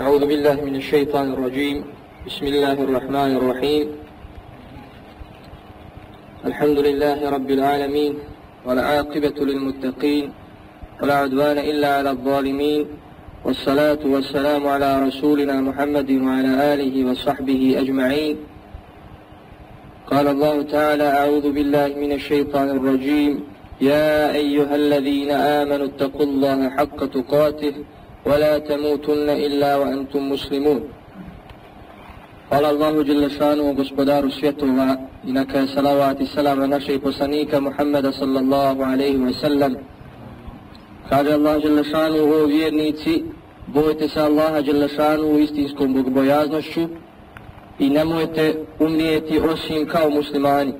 أعوذ بالله من الشيطان الرجيم. بسم الله الرحمن الرحيم. الحمد لله رب العالمين والعاقبة للمتقين ولا عدوان إلا على الظالمين والصلاة والسلام على رسولنا محمد وعلى آله وصحبه أجمعين. قال الله تعالى أعوذ بالله من الشيطان الرجيم. يا أيها الذين آمنوا اتقوا الله حق تقاته ولا تموتن إلا وأنتم مسلمون Hvala Allahu Đelešanu, gospodaru svjetova i neka je salavat i salam na našeg poslanika Muhammeda sallallahu alaihi wa sallam. Kaže Allah Đelešanu, o vjernici, bojte se Allaha Đelešanu u istinskom bogbojaznošću i nemojte umrijeti osim kao muslimani.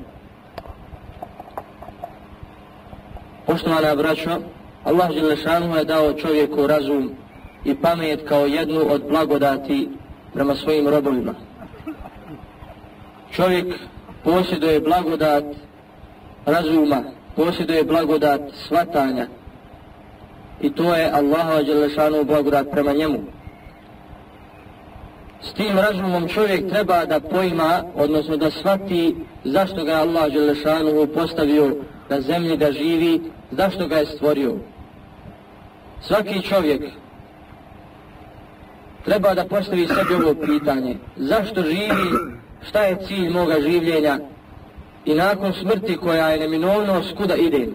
Poštovana braćo, Allah Đelešanu je dao čovjeku razum i pamet kao jednu od blagodati prema svojim robovima. Čovjek posjeduje blagodat razuma, posjeduje blagodat svatanja i to je Allahova Đelešanu blagodat prema njemu. S tim razumom čovjek treba da pojma, odnosno da shvati zašto ga Allah Đelešanu postavio na zemlji da živi, zašto ga je stvorio. Svaki čovjek treba da postavi sebi ovo pitanje. Zašto živi, šta je cilj moga življenja i nakon smrti koja je neminovnost skuda ide.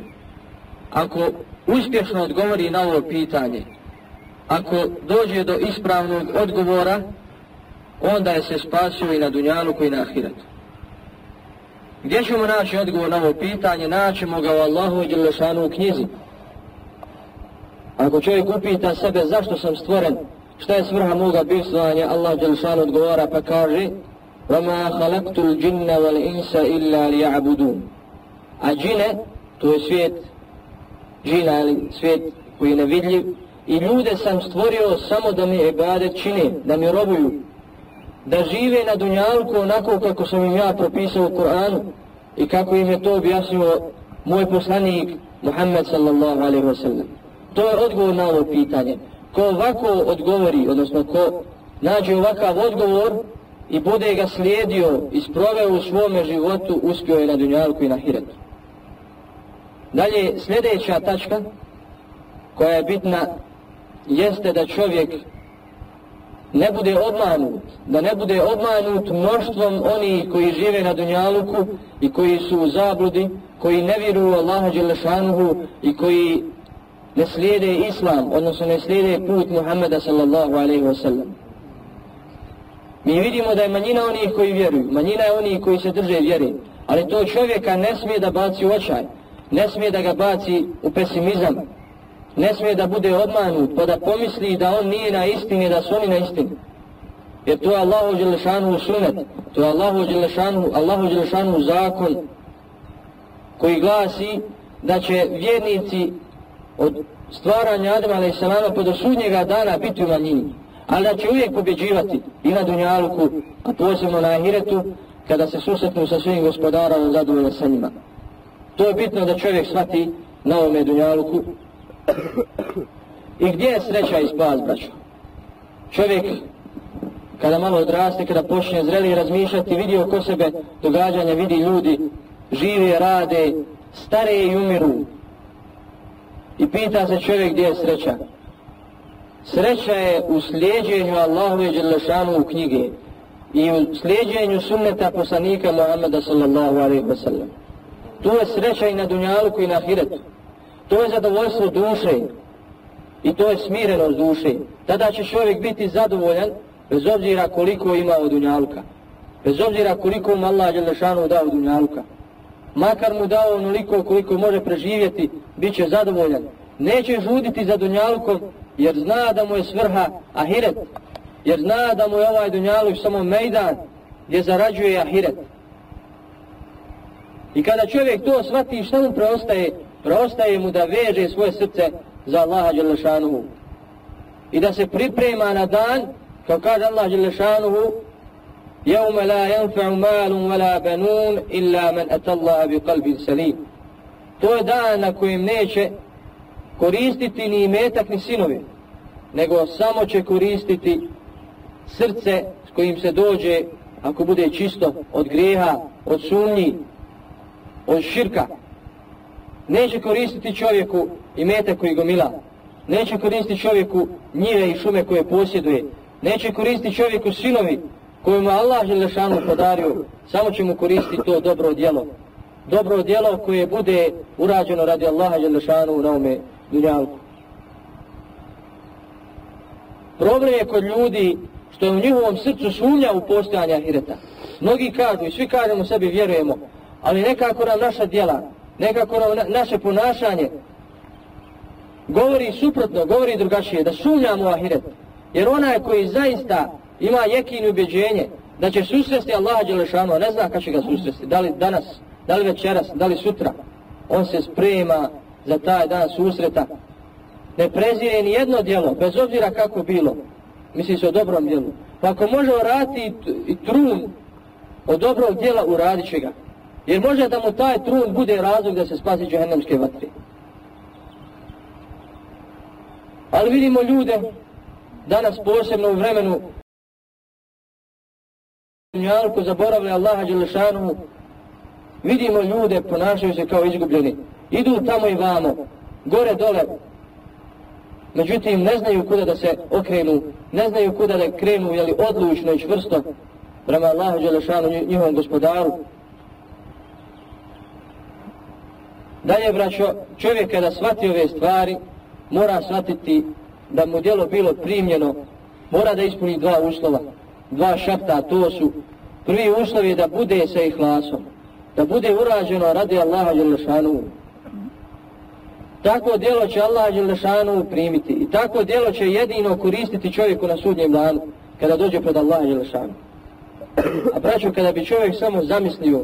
Ako uspješno odgovori na ovo pitanje, ako dođe do ispravnog odgovora, onda je se spasio i na dunjalu koji na ahiretu. Gdje ćemo naći odgovor na ovo pitanje? Naćemo ga u Allahu i Đelešanu u knjizi. Ako čovjek upita sebe zašto sam stvoren, šta je svrha moga bivstvanja, Allah Đelešanu odgovara pa kaže وَمَا خَلَقْتُ الْجِنَّ وَالْإِنْسَ إِلَّا لِيَعْبُدُونَ A džine, to je svijet, džina ili svijet koji je nevidljiv, i ljude sam stvorio samo da mi ibadet čine, da mi robuju, da žive na dunjalku onako kako sam im ja propisao u Koranu i kako im je to objasnio moj poslanik Muhammed sallallahu alaihi wa sallam. To je odgovor na ovo pitanje. Ko ovako odgovori, odnosno ko nađe ovakav odgovor i bude ga slijedio i sproveo u svome životu, uspio je na dunjalku i na hiretu. Dalje, sljedeća tačka koja je bitna jeste da čovjek ne bude obmanut, da ne bude obmanut mnoštvom oni koji žive na Dunjaluku i koji su u zabludi, koji ne vjeruju Allaha Đelešanuhu i koji ne slijede Islam, odnosno ne slijede put Muhammeda sallallahu alaihi wa sallam. Mi vidimo da je manjina onih koji vjeruju, manjina je onih koji se drže vjeri, ali to čovjeka ne smije da baci u očaj, ne smije da ga baci u pesimizam, ne smije da bude obmanut, pa da pomisli da on nije na istini, da su oni na istini. Jer to je Allahu Đelešanu sunet, to je Allahu Đelešanu, Allahu Đelešanu zakon koji glasi da će vjernici od stvaranja Adama a.s. pa do sudnjega dana biti u manjini, ali da će uvijek pobjeđivati i na Dunjaluku, a posebno na Ahiretu, kada se susretnu sa svojim gospodarom zadovoljno sa njima. To je bitno da čovjek shvati na ovome Dunjaluku, I gdje je sreća i spas, braćo? Čovjek, kada malo odraste, kada počne zreli razmišljati, vidi oko sebe događanja, vidi ljudi, žive, rade, stare i umiru. I pita se čovjek gdje je sreća. Sreća je u slijedženju Allahu i Đelešanu u knjige i u slijedženju sunneta poslanika Muhammeda sallallahu alaihi wa sallam. To je sreća i na dunjaluku i na ahiretu. To je zadovoljstvo duše i to je smirenost duše. Tada će čovjek biti zadovoljan bez obzira koliko ima od unjaluka. Bez obzira koliko mu Allah Đelešanu dao od. Makar mu dao onoliko koliko može preživjeti, bit će zadovoljan Neće žuditi za dunjalukom jer zna da mu je svrha ahiret. Jer zna da mu je ovaj dunjaluk samo mejdan gdje zarađuje ahiret. I kada čovjek to shvati, šta mu preostaje? Preostaje mu da veže svoje srce za Allaha Đelešanuhu. I da se priprema na dan, kao kaže Allah Đelešanuhu, يَوْمَ لَا يَنْفَعُ مَالٌ وَلَا بَنُونَ إِلَّا مَنْ أَتَى اللَّهَ بِقَلْبٍ سَلِيمٍ To je dan na kojem neće koristiti ni imetak ni sinovi, nego samo će koristiti srce s kojim se dođe, ako bude čisto od grijeha, od sumnji, od širka. Neće koristiti čovjeku i mete koji gomila. Neće koristiti čovjeku njive i šume koje posjeduje. Neće koristiti čovjeku sinovi koju mu Allah Želešanu podario. Samo će mu koristiti to dobro djelo. Dobro djelo koje bude urađeno radi Allaha Želešanu na ome dunjalku. Problem je kod ljudi što je u njihovom srcu sumnja u postojanje ahireta. Mnogi kažu i svi kažemo sebi vjerujemo, ali nekako nam naša djela, nekako nam na, naše ponašanje govori suprotno, govori drugačije, da sumnjamo u ahiret. Jer onaj koji zaista ima jekin ubeđenje ubjeđenje da će susresti Allaha Đelešanu, ne zna kada će ga susresti, da li danas, da li večeras, da li sutra, on se sprema za taj dan susreta. Ne prezire ni jedno djelo, bez obzira kako bilo, misli se o dobrom djelu. Pa ako može urati i trun od dobrog djela, uradit će ga. Jer može da mu taj trun bude razlog da se spasi džahennemske vatre. Ali vidimo ljude, danas posebno u vremenu, Dunjalku zaboravlja Allaha Đelešanu, vidimo ljude, ponašaju se kao izgubljeni. Idu tamo i vamo, gore dole, međutim ne znaju kuda da se okrenu, ne znaju kuda da krenu, jeli odlučno i čvrsto. Prema Allahu Đelešanu, njihovom gospodaru. Dalje, braćo, čovjek kada shvati ove stvari, mora shvatiti da mu djelo bilo primljeno, mora da ispuni dva uslova, dva šapta, to su prvi uslov je da bude sa ihlasom, da bude urađeno radi Allaha Đelešanu, Tako djelo će Allah Đelešanu primiti i tako djelo će jedino koristiti čovjeku na sudnjem danu kada dođe pred Allah Đelešanu. A braćo, kada bi čovjek samo zamislio,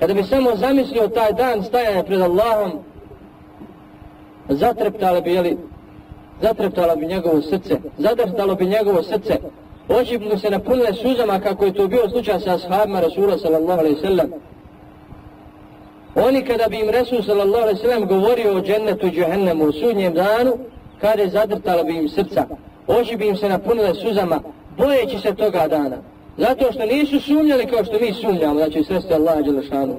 kada bi samo zamislio taj dan stajanja pred Allahom, zatreptalo bi, jeli, zatreptalo bi njegovo srce, zadrhtalo bi njegovo srce, oči bi mu se napunile suzama kako je to bio slučaj sa ashabima Rasula sallallahu alaihi sallam, Oni kada bi im Resul sallallahu alaihi sallam govorio o džennetu i džehennemu u sudnjem danu, kada je zadrtalo bi im srca, oči bi im se napunile suzama, bojeći se toga dana. Zato što nisu sumnjali kao što mi sumnjamo, znači sresti Allah Đelešanu.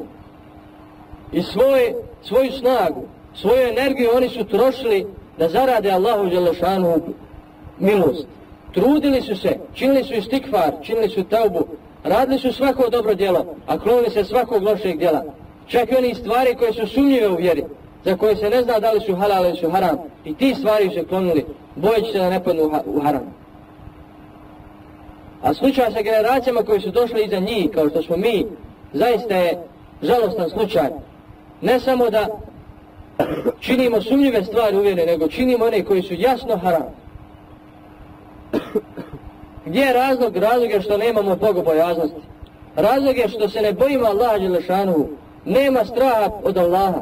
I svoje, svoju snagu, svoju energiju oni su trošili da zarade Allahu Đelešanu milost. Trudili su se, činili su istikvar, činili su taubu, radili su svako dobro djelo, a klonili se svakog lošeg djela. Čak i oni stvari koje su sumnjive u vjeri, za koje se ne zna da li su halal ili su haram, i ti stvari su se klonili, bojeći se da ne padnu u haram. A slučaj sa generacijama koji su došli iza njih, kao što smo mi, zaista je žalostan slučaj. Ne samo da činimo sumnjive stvari u vjeri, nego činimo one koji su jasno haram. Gdje je razlog? Razlog je što nemamo bogobojaznosti. Razlog je što se ne bojimo Allaha Đelešanu, nema straha od Allaha.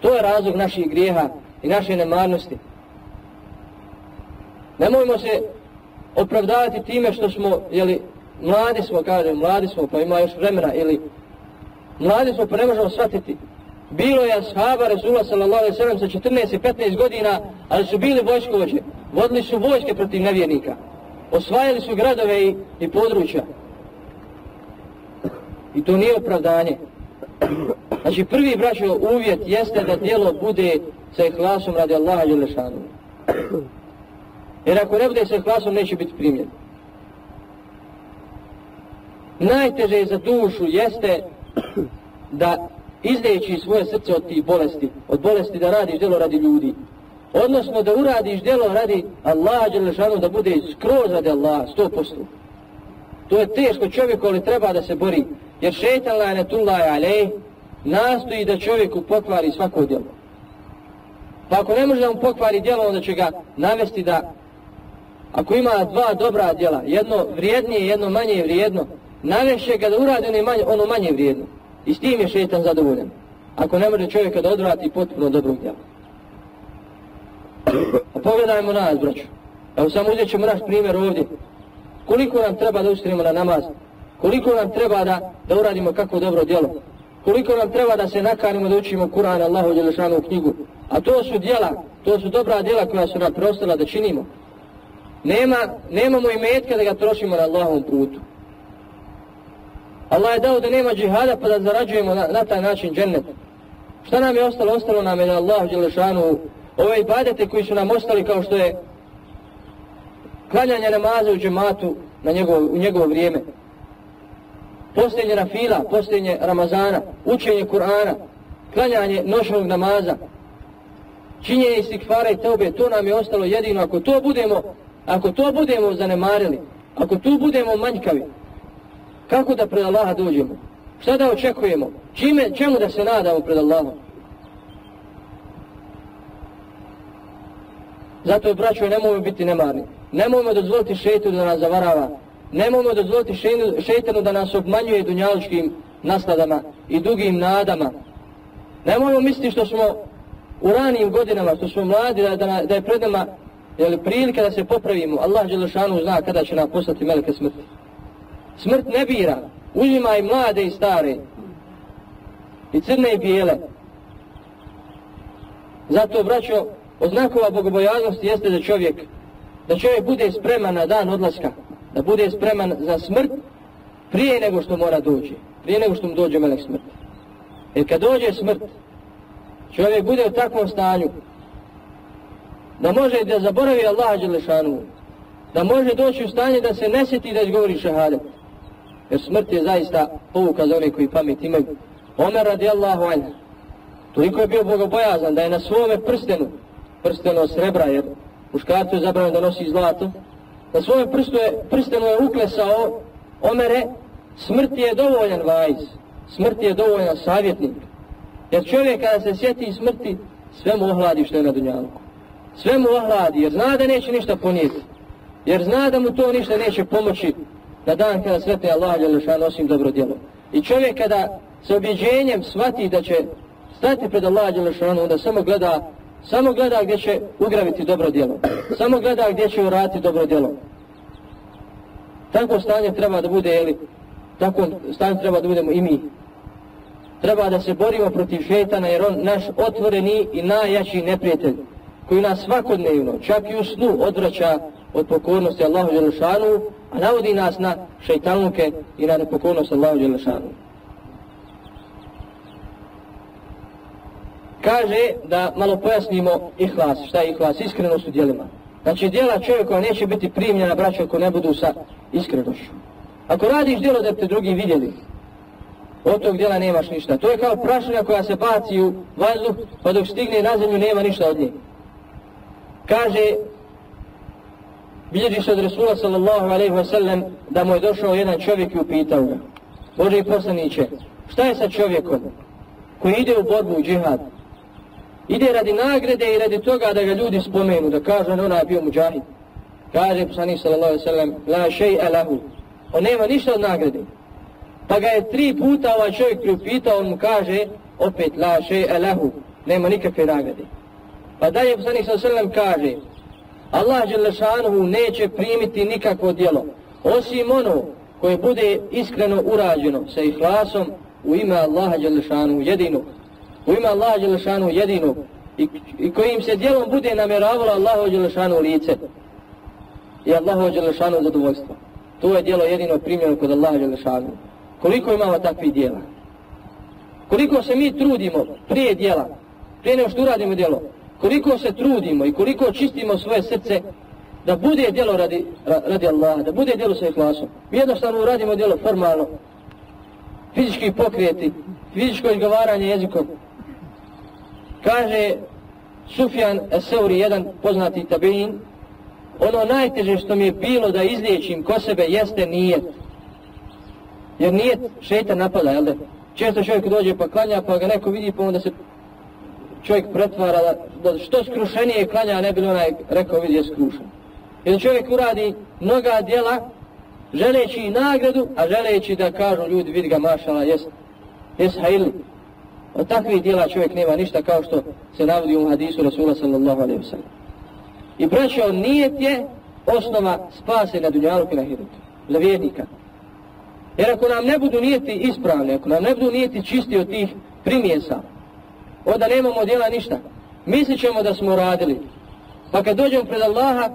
To je razlog naših grijeha i naše nemarnosti. Nemojmo se opravdavati time što smo, jeli, mladi smo, kažem, mladi smo, pa ima još vremena, ili mladi smo, pa ne možemo shvatiti. Bilo je ashaba Resula sallallahu alaihi sallam sa 14 i 15 godina, ali su bili vojskovođe. Vodili su vojske protiv nevjernika. Osvajali su gradove i, i područja. I to nije opravdanje. Znači prvi braćo uvjet jeste da djelo bude sa ihlasom radi Allaha i Đelešanu. Jer ako ne bude sa ihlasom neće biti primjen. Najteže za dušu jeste da izdeći svoje srce od tih bolesti, od bolesti da radiš djelo radi ljudi. Odnosno da uradiš djelo radi Allaha i Đelešanu da bude skroz radi Allaha, sto posto. To je teško čovjeku, ali treba da se bori. Jer šeitan lanetullahi alej nastoji da čovjeku pokvari svako djelo. Pa ako ne može da mu pokvari djelo, onda će ga navesti da ako ima dva dobra djela, jedno vrijednije, jedno manje vrijedno, navešće ga da uradi ono manje, ono manje vrijedno. I s tim je šeitan zadovoljen. Ako ne može čovjeka da odvrati potpuno dobrog djela. Pa A pogledajmo nas, braću. Evo samo uzet ćemo naš primjer ovdje. Koliko nam treba da ustrimo na namaz? Koliko nam treba da, da uradimo kako dobro djelo? Koliko nam treba da se nakanimo da učimo Kur'an Allahu Đelešanu knjigu? A to su djela, to su dobra djela koja su nam preostala da činimo. Nema, nemamo i metka da ga trošimo na Allahovom putu. Allah je dao da nema džihada pa da zarađujemo na, na taj način džennet. Šta nam je ostalo? Ostalo nam je da Allah Đelešanu ove ibadete koji su nam ostali kao što je klanjanje namaza u džematu na njegov, u njegovo vrijeme. Posljednje rafila, posljednje Ramazana, učenje Kur'ana, klanjanje noćnog namaza, činjenje istikvara i teube, to nam je ostalo jedino. Ako to budemo, ako to budemo zanemarili, ako tu budemo manjkavi, kako da pred Allaha dođemo? Šta da očekujemo? Čime, čemu da se nadamo pred Allahom? Zato, braćo, nemojmo biti nemarni. Nemojmo dozvoliti šeitanu da nas zavarava. Nemojmo dozvoliti šeitanu da nas obmanjuje dunjaličkim nasladama i dugim nadama. Nemojmo misliti što smo u ranijim godinama, što smo mladi, da, da, da je pred nama jel, prilika da se popravimo. Allah Đelešanu zna kada će nam poslati meleke smrti. Smrt ne bira. Uzima i mlade i stare. I crne i bijele. Zato, braćo, od znakova bogobojaznosti jeste da čovjek, da čovjek bude spreman na dan odlaska, da bude spreman za smrt prije nego što mora doći, prije nego što mu dođe melek smrti. Jer kad dođe smrt, čovjek bude u takvom stanju da može da zaboravi Allaha Đelešanu, da može doći u stanje da se ne sjeti da izgovori šahadet. Jer smrt je zaista povuka za one koji pamet imaju. Omer radijallahu anha, toliko je bio bogobojazan da je na svome prstenu prsteno od srebra, jer muškarcu je zabranjeno da nosi zlato. Na svoje prstu je, je uklesao omere, smrti je dovoljan vajz, smrti je dovoljan savjetnik. Jer čovjek kada se sjeti smrti, sve mu ohladi što je na dunjalku. Sve mu ohladi, jer zna da neće ništa ponijeti. Jer zna da mu to ništa neće pomoći na dan kada svete Allah Đelešan osim dobro djelo. I čovjek kada sa objeđenjem shvati da će stati pred Allah Đelešanu, onda samo gleda samo gleda gdje će ugraviti dobro djelo. Samo gleda gdje će uraditi dobro djelo. Tako stanje treba da bude, jeli, tako stanje treba da budemo i mi. Treba da se borimo protiv šetana jer on naš otvoreni i najjači neprijatelj koji nas svakodnevno, čak i u snu, odvraća od pokornosti Allahu Đelešanu, a navodi nas na šeitanluke i na nepokornost Allahu Đelešanu. Kaže da malo pojasnimo ihlas, šta je ihlas, iskrenost u dijelima. Znači dijela čovjeka neće biti primljena braća ako ne budu sa iskrenošću. Ako radiš dijelo da te drugi vidjeli, od tog dijela nemaš ništa. To je kao prašina koja se baci u vazduh, pa dok stigne na zemlju nema ništa od nje. Kaže, bilježi se od Resula sallallahu alaihi wa sallam da mu je došao jedan čovjek i upitao ga. Boži poslaniće, šta je sa čovjekom koji ide u borbu u džihad, ide radi nagrade i radi toga da ga ljudi spomenu, da kažu on ona je bio muđahid. Kaže poslanik sallallahu alaihi sallam, la šej lahu. on nema ništa od nagrade. Pa ga je tri puta ovaj čovjek priupitao, on mu kaže, opet la šej elahu, nema nikakve nagrade. Pa dalje poslanik sallallahu alaihi sallam kaže, Allah Đelešanuhu neće primiti nikakvo djelo, osim ono koje bude iskreno urađeno sa ihlasom u ime Allaha Đelešanuhu jedinog u ime Allaha Đelešanu jedinog i, i kojim se dijelom bude namjeravalo Allahu Đelešanu lice i Allahu Đelešanu zadovoljstvo. To je dijelo jedino primjeno kod Allaha Đelešanu. Koliko imamo takvih dijela? Koliko se mi trudimo prije dijela, prije nego što uradimo dijelo, koliko se trudimo i koliko čistimo svoje srce da bude djelo radi, radi Allaha, da bude djelo sa ihlasom. Mi jednostavno uradimo djelo formalno, fizički pokreti, fizičko izgovaranje jezikom, Kaže Sufjan Eseuri, jedan poznati tabin, ono najteže što mi je bilo da izliječim ko sebe jeste nijet. Jer nijet šeta napada, jel da? Često čovjek dođe pa klanja pa ga neko vidi pa onda se čovjek pretvara da, da što skrušenije klanja ne bi onaj rekao vidi je skrušen. Jer čovjek uradi mnoga djela želeći nagradu, a želeći da kažu ljudi vidi ga mašala jest, jest hajli. Od takvih dijela čovjek nema ništa kao što se navodi u hadisu Rasula sallallahu alaihi wa sallam. I braćo, nijet je osnova spase na dunjalu i na hirutu. Za vjernika. Jer ako nam ne budu nijeti ispravni, ako nam ne budu nijeti čisti od tih primjesa, onda nemamo dijela ništa. Mislit ćemo da smo radili. Pa kad dođemo pred Allaha,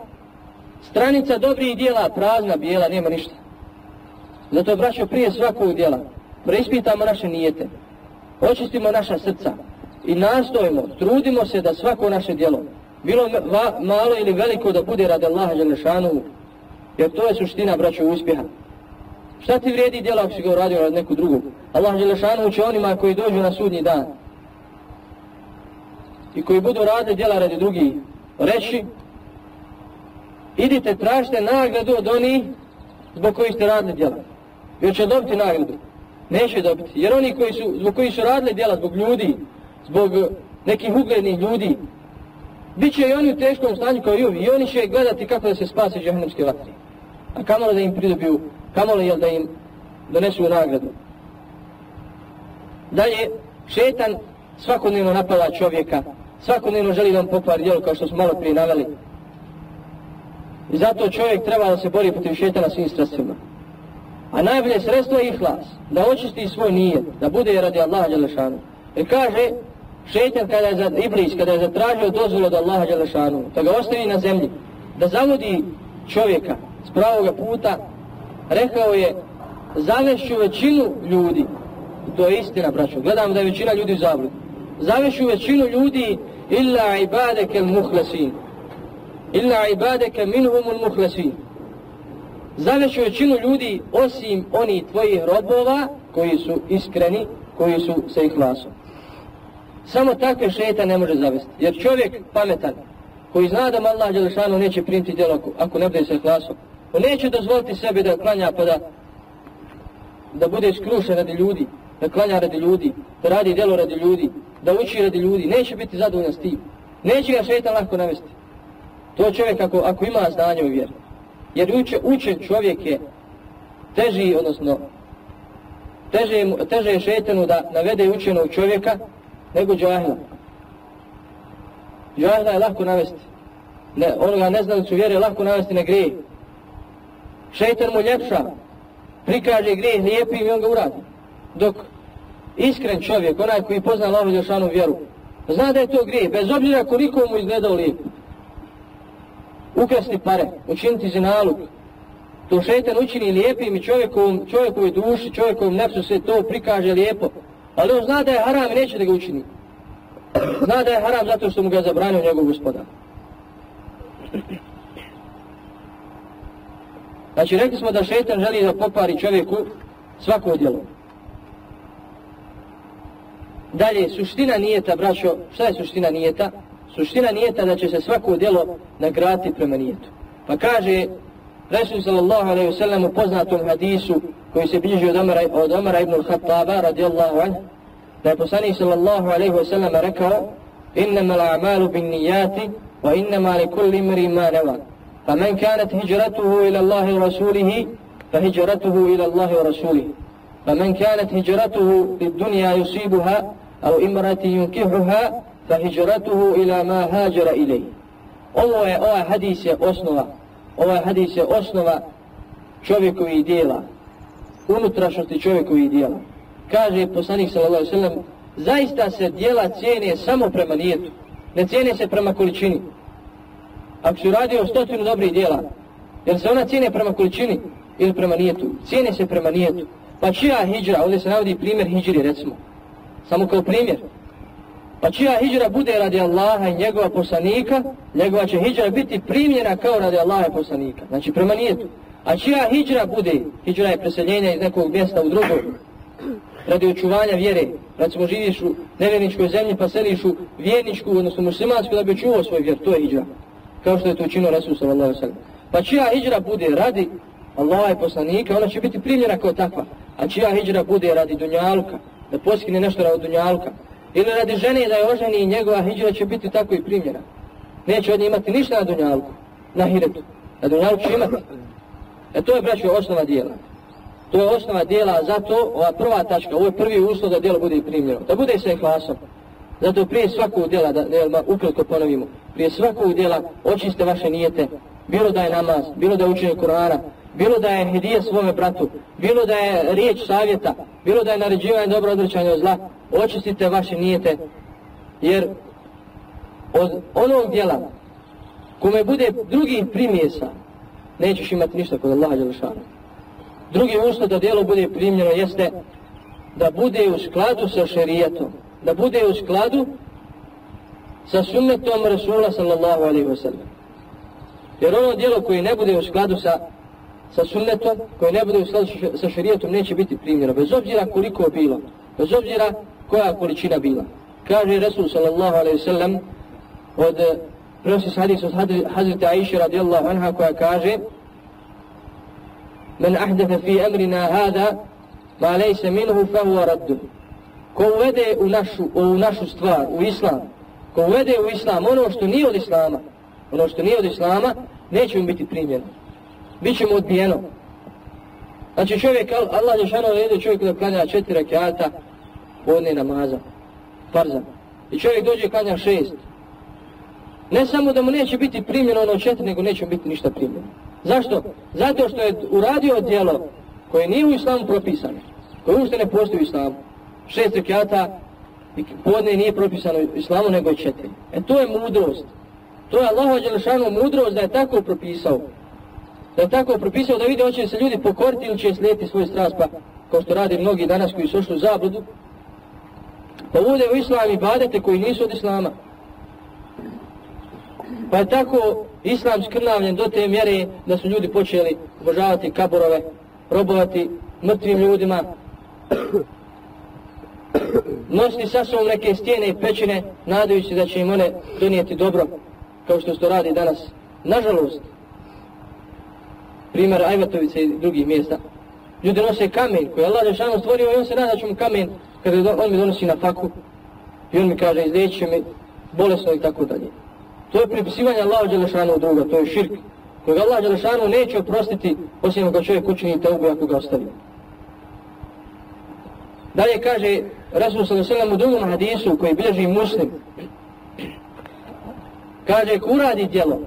Stranica dobrih dijela, prazna, bijela, nema ništa. Zato, braćo, prije svakog dijela, preispitamo naše nijete, očistimo naša srca i nastojimo, trudimo se da svako naše djelo, bilo malo ili veliko, da bude radi Allaha Đelešanovu, jer to je suština, braćo, uspjeha. Šta ti vrijedi djelo ako si ga uradio od neku drugu? Allah Đelešanovu će onima koji dođu na sudnji dan i koji budu radili djela radi drugih reći idite tražite nagradu od onih zbog kojih ste radili djela. Jer će dobiti nagradu. Neće dobiti. Jer oni koji su, zbog koji su radili djela, zbog ljudi, zbog nekih uglednih ljudi, bit će i oni u teškom stanju kao i ovi. I oni će gledati kako da se spase džahnemske vatre. A kamo da im pridobiju, kamo li da im donesu nagradu. Dalje, šetan svakodnevno napada čovjeka, svakodnevno želi da vam pokvari djelo kao što smo malo prije naveli. I zato čovjek treba da se bori protiv šetana svim strastvima. A najbolje sredstvo je ihlas, da očisti svoj nijet, da bude radi Allaha Đelešanu. I e kaže, šetan kada je za Iblis, kada je zatražio dozvolu od Allaha Đelešanu, da ga ostavi na zemlji, da zavodi čovjeka s pravog puta, rekao je, zavešću većinu ljudi, to je istina, braćo, gledamo da je većina ljudi u zabludi, zavešću većinu ljudi illa ibadeke muhlasin, illa ibadeke minhumul muhlasin za većinu ljudi osim oni tvojih robova koji su iskreni, koji su sa ihlasom. Samo takve šeta ne može zavesti. Jer čovjek pametan, koji zna da Allah Đelešanu neće primiti djelo ako ne bude sa ihlasom, on neće dozvoliti sebi da klanja pa da, da bude skrušen radi ljudi, da klanja radi ljudi, da radi djelo radi ljudi, da uči radi ljudi, neće biti zadovoljan s tim. Neće ga šetan lahko navesti. To čovjek ako, ako ima znanje u vjeru. Jer uče, učen čovjek je teži, odnosno, teže, teže je šetanu da navede učenog čovjeka nego džahila. Džahila je lahko navesti. Ne, onoga neznalicu vjere je lahko navesti na grije. Šetan mu ljepša, prikaže grije lijepim i on ga uradi. Dok iskren čovjek, onaj koji pozna Allahu Đelšanu vjeru, zna da je to grije, bez obzira koliko mu izgledao lijepo ukrasti pare, učiniti zinaluk. To šetan učini lijepim i čovjekovom, čovjekovoj duši, čovjekovom nepsu se to prikaže lijepo. Ali on zna da je haram i neće da ga učini. Zna da je haram zato što mu ga zabranio njegov gospodar. Znači, rekli smo da šetan želi da popari čovjeku svako djelo. Dalje, suština nijeta, braćo, šta je suština nijeta? suština nijeta da će se svako djelo nagrati prema nijetu. Pa kaže Resul sallallahu alaihi wa sallam u poznatom hadisu koji se bilježi od Omara, od Omara ibn al-Khattaba radijallahu anh da je poslanik sallallahu alaihi wa sallam rekao innama l'amalu bin nijati wa innama li kulli imri ma neva فمن كانت هجرته إلى الله ورسوله فهجرته إلى الله ورسوله فمن كانت هجرته للدنيا يصيبها أو إمرة ينكحها fa hijratuhu ila ma هاجر إليه ovo je ovaj hadis je osnova. Ovaj hadis je osnova čovjekovi dijela. Unutrašnjosti čovjekovi dijela. Kaže poslanik sallallahu alejhi ve sellem zaista se dijela cijene samo prema nijetu. Ne cijene se prema količini. Ako si radio stotinu dobrih dijela jer se ona cijene prema količini ili prema nijetu? Cijene se prema nijetu. Pa čija hijđra ovdje se navodi primjer hijđri recimo. Samo kao primjer. Pa čija hijđra bude radi Allaha i njegova poslanika, njegova će hijđra biti primljena kao radi Allaha i poslanika. Znači prema nijetu. A čija hijđra bude, hijđra je preseljenje iz nekog mjesta u drugo, radi očuvanja vjere. Recimo živiš u nevjerničkoj zemlji pa seliš u vjerničku, odnosno muslimansku da bi očuvao svoj vjer. To je hijđra. Kao što je to učinio Rasul sallallahu sallam. Pa čija hijđra bude radi Allaha i poslanika, ona će biti primljena kao takva. A čija hijđra bude radi dunjaluka, da poskine nešto radi dunjaluka, ili radi žene da je oženi i njegova hijđa će biti tako i primjera. Neće od nje imati ništa na dunjalku, na hiretu. Na dunjalku će imati. E to je, braćo, osnova dijela. To je osnova dijela, zato ova prva tačka, ovo je prvi uslov da dijelo bude primljeno. Da bude sve hlasom. Zato prije svakog dijela, da ne, ukratko ponovimo, prije svakog dijela očiste vaše nijete, bilo da je namaz, bilo da je učenje Kur'ana, bilo da je hedije svome bratu, bilo da je riječ savjeta, bilo da je naređivanje dobro odrećanje od zla, očistite vaše nijete, jer od onog djela kome bude drugi primjesa, nećeš imati ništa kod Allaha Đelešanu. Drugi uslov da djelo bude primljeno jeste da bude u skladu sa šerijetom, da bude u skladu sa sunnetom Rasula sallallahu alaihi wa sallam. Jer ono djelo koje ne bude u skladu sa, sa sunnetom, koje ne bude u skladu sa šarijetom neće biti primljeno, bez obzira koliko je bilo, bez obzira koja količina bila. Kaže Rasul sallallahu alaihi sallam od prenosi se hadis od Hazreti Aisha radijallahu anha koja kaže Men ahdefe fi emrina hada ma lejse minhu fa huwa raddu. Ko uvede u našu, u našu stvar, u islam, ko uvede u islam ono što nije od islama, ono što nije od islama, neće mu biti bit Biće mu odbijeno. Znači čovjek, Allah je šano rede čovjek da klanja četiri rakijata podne namaza, farza. I čovjek dođe klanja šest. Ne samo da mu neće biti primljeno ono četiri, nego neće biti ništa primljeno. Zašto? Zato što je uradio djelo koje nije u islamu propisano, koje uopšte ne postoji u islamu. Šest rakijata i podne nije propisano u islamu, nego je četiri. E to je mudrost. To je Allah Đelešanu mudrost da je tako propisao. Da je propisao da vidi hoće se ljudi pokoriti ili će slijeti svoj strast, pa kao što radi mnogi danas koji su ošli u zabludu, pa uvode u islam i badete koji nisu od islama. Pa je tako islam skrnavljen do te mjere da su ljudi počeli obožavati kaborove, robovati mrtvim ljudima, nositi sa sobom neke stijene i pećine, nadajući da će im one donijeti dobro, kao što se to radi danas. Nažalost, primjer Ajvatovice i drugih mjesta, ljudi nose kamen koji je Allah Žešanu stvorio i on se nada će mu kamen kada on mi donosi na faku i on mi kaže izleći mi bolesno i tako dalje. To je pripisivanje Allahu Đelešanu druga, to je širk. Kojeg Allah Đelešanu neće oprostiti osim ako čovjek učini te ubi ako ga ostavi. Dalje kaže Rasul s.a.v. u drugom hadisu koji bilježi muslim. Kaže ko uradi djelo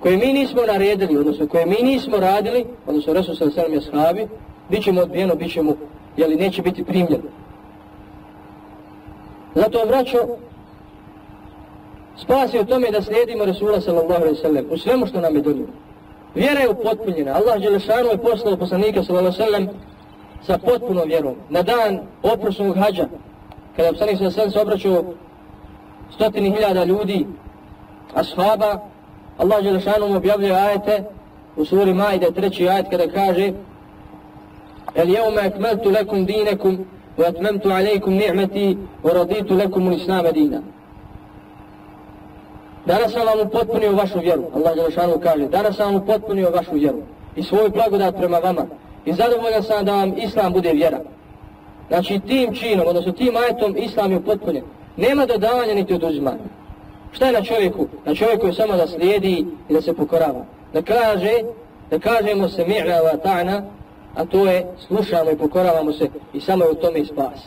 koje mi nismo naredili, odnosno koje mi nismo radili, odnosno Rasul s.a.v. je shabi, bit ćemo odbijeno, bit ćemo, jeli neće biti primljeno. Zato vraćo, Spas je u tome da slijedimo Rasula sallallahu alaihi sallam u svemu što nam je donio. Vjera je upotpunjena. Allah Đelešanu je poslao poslanika sallallahu alaihi sallam sa potpunom vjerom. Na dan oprosnog hađa, kada poslanik sallallahu alaihi sallam se obraćao stotini hiljada ljudi, ashaba, Allah Đelešanu mu objavljuje ajete u suri Majde, treći ajet kada kaže El jevme ekmeltu lekum dinekum wa atmemtu alejkum ni'meti wa raditu lekum u islama dina. Danas sam vam upotpunio vašu vjeru. Allah Đelešanu kaže, danas sam vam upotpunio vašu vjeru i svoju blagodat prema vama. I zadovoljan sam da vam Islam bude vjera. Znači tim činom, odnosno tim ajetom Islam je upotpunjen. Nema dodavanja niti oduzimanja. Šta je na čovjeku? Na čovjeku je samo da slijedi i da se pokorava. Da kaže, da kažemo se mi'na wa ta'na, a to je slušamo i pokoravamo se i samo je u tome spas.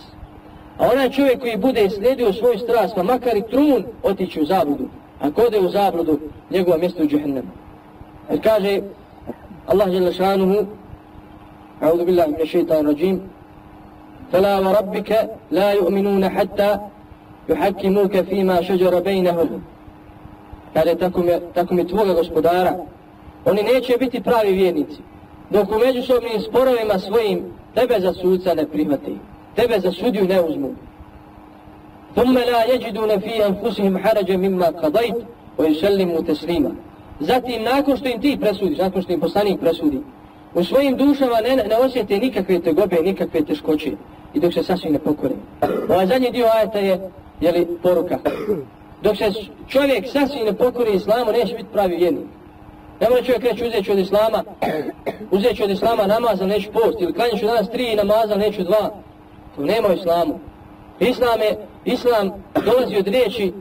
A onaj čovjek koji bude slijedio svoj strast, pa makar i trun otići u zabludu, Ako ode u zabludu, njegova mjesto u džihennemu. Jer kaže Allah jalla šanuhu, أعوذ بالله من الشيطان الرجيم فلا وربك لا يؤمنون حتى يحكموك فيما شجر بينهم Kaže, tako mi, tako mi tvoga gospodara, oni neće biti pravi vjernici, dok u međusobnim sporovima svojim tebe za sudca ne prihvati, tebe za sudiju ne uzmu. ثم لا يجدون في أنفسهم حرجا مما قضيت ويسلموا تسليما Zatim, nakon što im ti presudiš, nakon što im poslanik presudi, u svojim dušama ne, ne osjete nikakve tegobe, nikakve teškoće i dok se sasvim ne pokore. Ovaj zadnji dio ajeta je, jeli, poruka. Dok se čovjek sasvim ne pokori islamu, neće biti pravi vjernik. Ne mora čovjek reći uzet od islama, uzet od islama namaz, ali neću post, ili klanjiću danas tri namaza, neću dva. To nema u islamu. Islam je, islam dolazi od riječi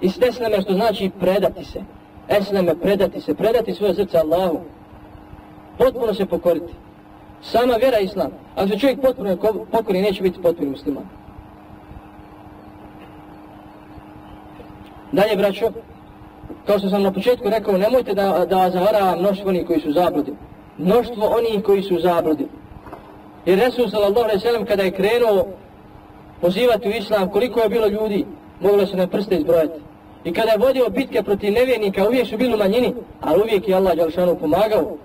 iz tesleme što znači predati se. Esleme, predati se, predati svoje srce Allahu. Potpuno se pokoriti. Sama vjera islam. Ako se čovjek potpuno pokori, neće biti potpuno musliman. Dalje, braćo, kao što sam na početku rekao, nemojte da, da zavara mnoštvo onih koji su zabludi. Mnoštvo onih koji su zabludi. Jer Resul sallallahu alaihi sallam kada je krenuo pozivati u islam, koliko je bilo ljudi, moglo se na prste izbrojati. I kada je vodio bitke protiv nevjernika, uvijek su bili u manjini, ali uvijek je Allah Đelešanu pomagao.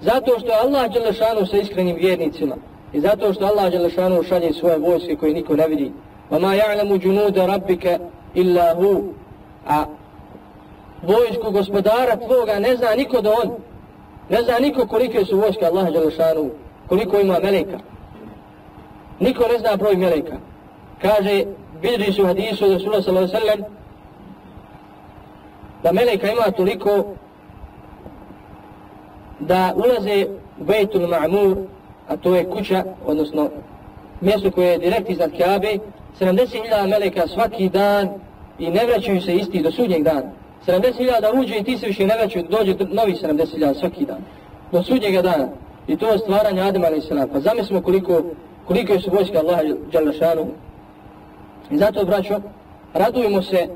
Zato što je Allah Đelešanu sa iskrenim vjernicima. I zato što Allah Đelešanu šalje svoje vojske koje niko ne vidi. وَمَا ma جُنُودَ رَبِّكَ إِلَّا illa hu. A vojsku gospodara tvoga ne zna niko da on. Ne zna niko kolike su vojske Allah Đelešanu. Koliko ima meleka. Niko ne zna broj meleka. Kaže, bilježi su hadisu od Rasulullah sallallahu sallam da meleka ima toliko da ulaze u Bejtul Ma'mur, a to je kuća, odnosno mjesto koje je direkt iznad Kaabe, 70.000 meleka svaki dan i ne vraćaju se isti do sudnjeg dana. 70.000 uđe i ti se više ne vraćaju, dođe novi 70.000 svaki dan. Do sudnjega dana. I to je stvaranje Adama alaih sallam. Pa zamislimo koliko, koliko je subojska Allaha Đalešanu. I zato, braćo, radujemo se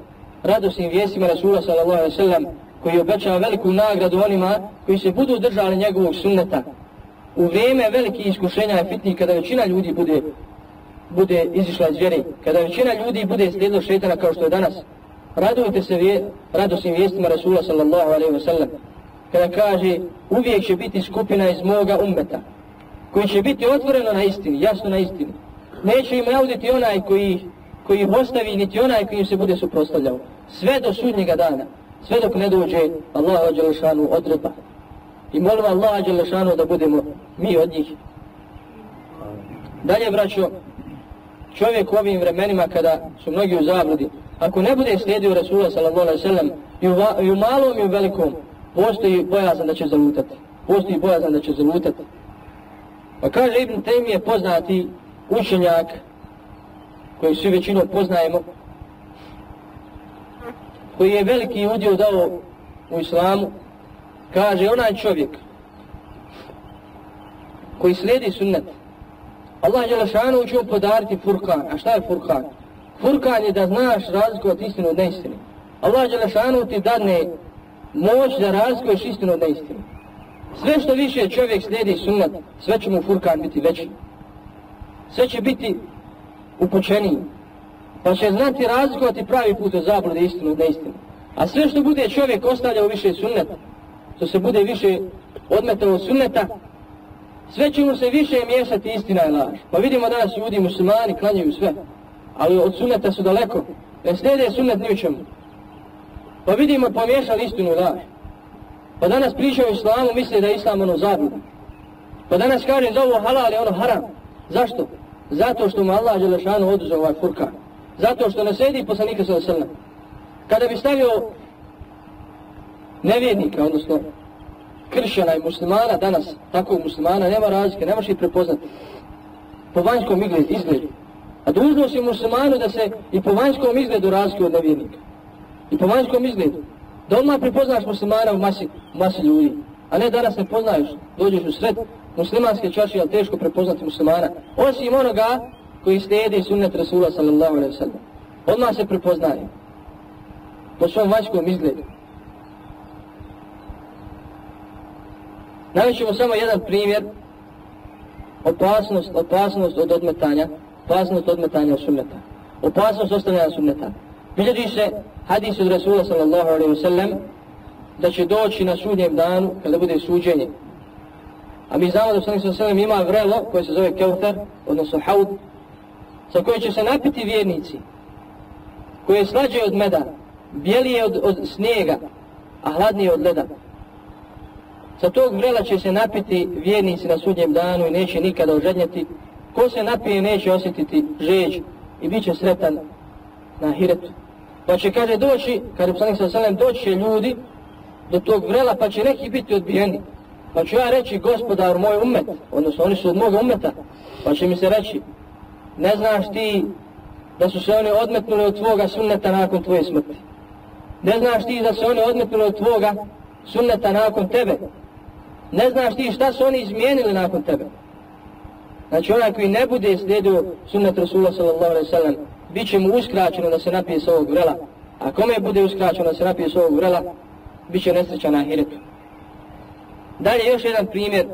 radosnim vijestima Rasula sallallahu alaihi sallam koji obećava veliku nagradu onima koji se budu držali njegovog sunneta u vrijeme velikih iskušenja i fitni kada većina ljudi bude bude izišla iz vjere, kada većina ljudi bude slijedilo šetana kao što je danas, radujte se vje, radosnim vijestima Rasula sallallahu alaihi wa sallam, kada kaže uvijek će biti skupina iz moga ummeta, koji će biti otvoreno na istini, jasno na istini. Neće im nauditi onaj koji, koji ih ostavi, niti onaj koji im se bude suprostavljao. Sve do sudnjega dana, sve dok ne dođe Allah ođelešanu odredba. I molim Allah ođelešanu da budemo mi od njih. Dalje, braćo, čovjek u ovim vremenima kada su mnogi u zabludi, ako ne bude slijedio Rasula sallallahu alaihi sallam i u malom i u velikom, postoji bojazan da će zalutati. Postoji bojazan da će zalutati. Pa kaže Ibn Taymi je poznati učenjak koji svi većinom poznajemo, koji je veliki udio dao u islamu, kaže onaj čovjek koji slijedi sunnet, Allah je lašanu će podariti furkan. A šta je furkan? Furkan je da znaš razliku od istine od neistine. Allah je ti dadne moć da razlikuješ istinu od neistine. Sve što više čovjek slijedi sunnet, sve će mu furkan biti veći. Sve će biti upočeniji. Pa će znati razlikovati pravi put od zablude istinu od neistine. A sve što bude čovjek ostavljao više sunneta, što se bude više odmetao sunneta, sve će mu se više miješati istina i laž. Pa vidimo danas ljudi muslimani klanjaju sve, ali od sunneta su daleko, ne slijede sunnet ni u čemu. Pa vidimo pomiješali istinu i laž. Pa danas pričaju o islamu, misle da je islam ono zabluda. Pa danas kažem za ovo halal je ono haram. Zašto? Zato što mu Allah Đelešanu oduzeo ovaj furkan. Zato što ne sedi poslanika sa srna. Kada bi stavio nevjernika, odnosno kršćana i muslimana danas, takvog muslimana, nema razlike, nemaš ih prepoznati. Po vanjskom izgledu. A dužno si muslimanu da se i po vanjskom izgledu razlike od nevjernika. I po vanjskom izgledu. Da odmah prepoznaš muslimana u masi, u masi ljudi. A ne danas ne poznaješ, dođeš u sred muslimanske čaši, ali teško prepoznati muslimana. Osim onoga koji slijedi sunnet Rasula sallallahu alaihi sallam. Odmah se prepoznaje. Po svom vanjskom izgledu. Navićemo samo jedan primjer opasnost, opasnost od odmetanja, opasnost od odmetanja od sunneta. Opasnost ostavljanja sunneta. Bilježi se hadis od Rasula sallallahu alaihi wasallam da će doći na sudnjem danu kada bude suđenje. A mi znamo da sallallahu alaihi wasallam ima vrelo koje se zove kevter, odnosno haud, sa koje će se napiti vjernici, koje je slađe od meda, bijelije od, od snijega, a hladnije od leda. Sa tog vrela će se napiti vjernici na sudnjem danu i neće nikada ožednjeti. Ko se napije neće osjetiti žeđ i bit će sretan na hiretu. Pa će, kaže, doći, kada poslanik sa salem, doći će ljudi do tog vrela, pa će neki biti odbijeni. Pa ću ja reći, gospodar, moj umet, odnosno oni su od moga umeta, pa će mi se reći, ne znaš ti da su se oni odmetnuli od tvoga sunneta nakon tvoje smrti. Ne znaš ti da se oni odmetnuli od tvoga sunneta nakon tebe. Ne znaš ti šta su oni izmijenili nakon tebe. Znači onaj koji ne bude slijedio sunnet Rasula sallallahu alaihi sallam, bit će mu uskraćeno da se napije s ovog vrela. A kome bude uskraćeno da se napije s ovog vrela, bit će nesreća na ahiretu. Dalje još jedan primjer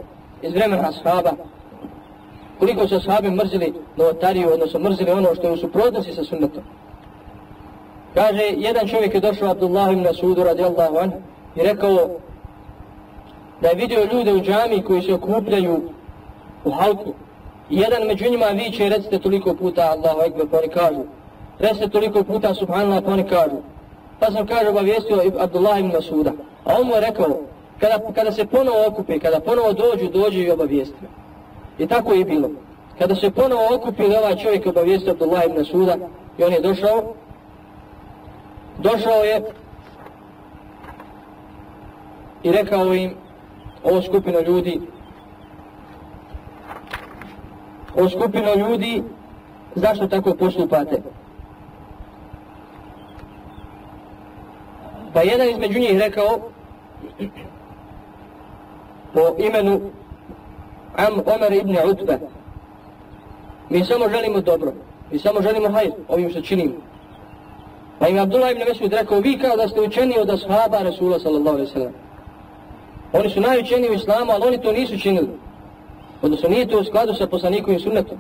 iz vremena ashaba. Koliko su ashabi mrzili novotariju, odnosno mrzili ono što je u suprotnosti sa sunnetom. Kaže, jedan čovjek je došao Abdullah ibn Sudu radijallahu an i rekao da je vidio ljude u džami koji se okupljaju u halku. Jedan među njima viće i recite toliko puta Allahu Ekber, pa oni kažu. Recite toliko puta Subhanallah, pa oni kažu. Pa sam kaže obavijestio Abdullah ibn Masuda. A on mu je rekao, kada, kada se ponovo okupe, kada ponovo dođu, dođu i obavijestio. I tako je bilo. Kada se ponovo okupili ovaj čovjek obavijestio Abdullah ibn Masuda i on je došao, došao je i rekao im ovo skupino ljudi o skupino ljudi zašto tako postupate pa jedan između njih rekao po imenu Am Omer ibn Utbe mi samo želimo dobro mi samo želimo hajr ovim što činimo Pa im Abdullah ibn Mesud rekao, vi kao da ste učeni od ashaba Rasula sallallahu alaihi sallam. Oni su najučeniji u islamu, ali oni to nisu činili. Odnosno nije to u skladu sa poslanikovim sunnetom.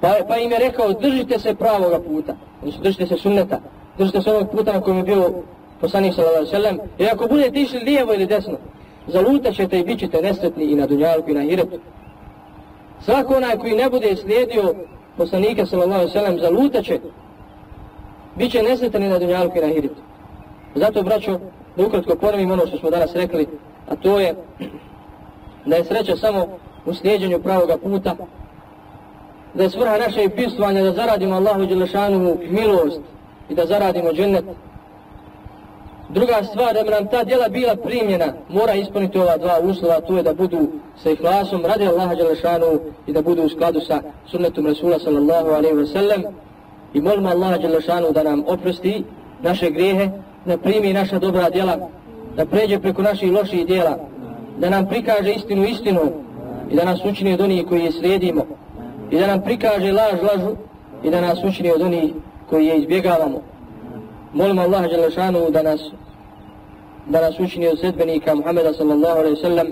Pa, pa im je rekao, držite se pravoga puta. Odnosno, držite se sunneta. Držite se onog puta na kojem je bio poslanik sallallahu alaihi sallam. I ako budete išli lijevo ili desno, zalutat ćete i bit ćete nesretni i na dunjalku i na hiretu. Svako onaj koji ne bude slijedio poslanika sallallahu alejhi ve sellem zalutaće biće nesretan na dunjalku i na hiretu. Zato braćo, da ukratko ponovim ono što smo danas rekli, a to je da je sreća samo u slijedjenju pravog puta, da je svrha naše pistvanja da zaradimo Allahu dželešanu milost i da zaradimo džennet. Druga stvar, da bi nam ta djela bila primljena, mora ispuniti ova dva uslova, to je da budu sa ihlasom, radi Allaha Đelešanu i da budu u skladu sa sunnetom Rasula sallallahu alaihi wa sallam. I molimo Allaha Đelešanu da nam oprosti naše grijehe, da primi naša dobra djela, da pređe preko naših loših djela, da nam prikaže istinu istinu i da nas učini od onih koji je sredimo i da nam prikaže laž lažu i da nas učini od onih koji je izbjegavamo. Molim Allah Đelešanu da nas da nas učini od sredbenika Muhammeda sallallahu alaihi sallam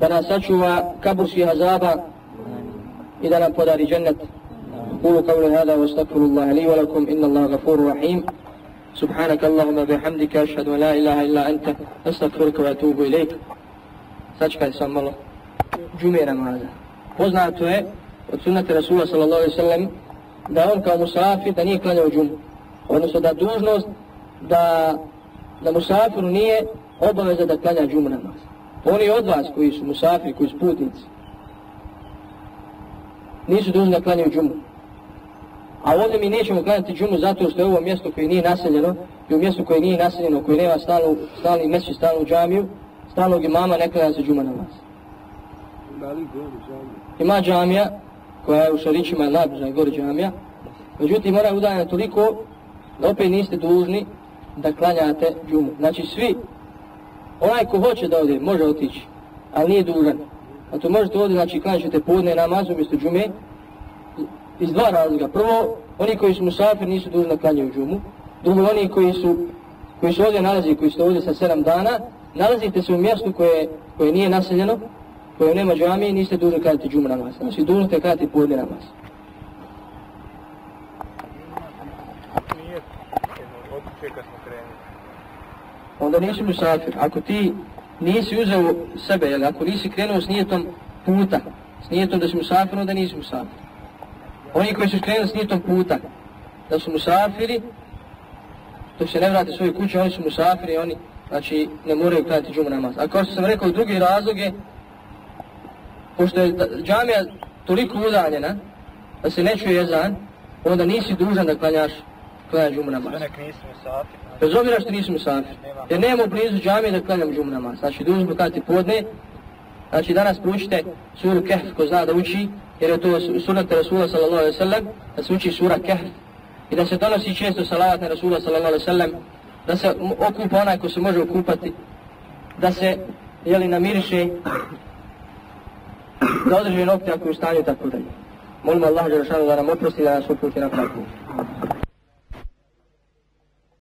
da nas sačuva kaburskih azaba i da nam podari džennet. Kulu kavlu hada wa stakfirullaha li wa lakum inna Allah gafuru rahim. سبحانك اللهم بحمدك أشهد أن لا إله إلا أنت أستغفرك وأتوب إليك sačkaj sam malo džumije namaza. Poznato je od sunnata Rasula sallallahu alaihi sallam da on kao musafir da nije klanjao džumu. Odnosno da dužnost da da musafiru nije obaveza da klanja džumu namaz. Oni od vas koji su musafiri, koji su putnici, nisu dužni da klanjaju džumu. A ovdje mi nećemo klanjati džumu zato što je ovo mjesto koje nije naseljeno i u mjestu koje nije naseljeno, koje nema stali stalni stalo stalnu džamiju, stalnog imama, ne klanja se džuma namaz. Ima džamija koja je u Šarićima najbližna gori džamija, međutim mora udaljena toliko da opet niste dužni da klanjate džumu. Znači svi, onaj ko hoće da ode, može otići, ali nije dužan. A to možete ovdje, znači klanjate podne namaz umjesto džume, iz dva razloga. Prvo, oni koji su musafir nisu dužni da klanjaju džumu. Drugo, oni koji su, koji su ovdje nalazi, koji ste ovdje sa sedam dana, nalazite se u mjestu koje, koje nije naseljeno, koje nema džamije, niste dužni klanjati džumu namaz. Znači dužni ste klanjati podne namaz. onda nisi musafir. Ako ti nisi uzeo sebe, jel, ako nisi krenuo s nijetom puta, s nijetom da si musafir, onda nisi musafir. Oni koji su krenuli s nijetom puta, da su musafiri, dok se ne vrate svoje kuće, oni su musafiri, oni znači, ne moraju klanjati džumu namaz. A kao što sam rekao, drugi razloge, pošto je džamija toliko udaljena, da se ne čuje jezan, onda nisi dužan da klanjaš, klanjaš džumu namaz. Nisi musafir. Bez obzira što nismo safir. Jer nemamo blizu džamije da klanjamo džum namaz. Znači, dužno smo klanjati podne. Znači, danas proučite suru Kehf ko zna da uči, jer je to sunat Rasula sallallahu alaihi sallam, da se uči sura Kehf. I da se donosi često salavat na Rasula sallallahu alaihi sallam, da se okupa onaj ko se može okupati, da se, jeli, namiriše, da održi nokte ako je u stanju tako dalje. Molim Allah da nam oprosti da nas uputi na pravu.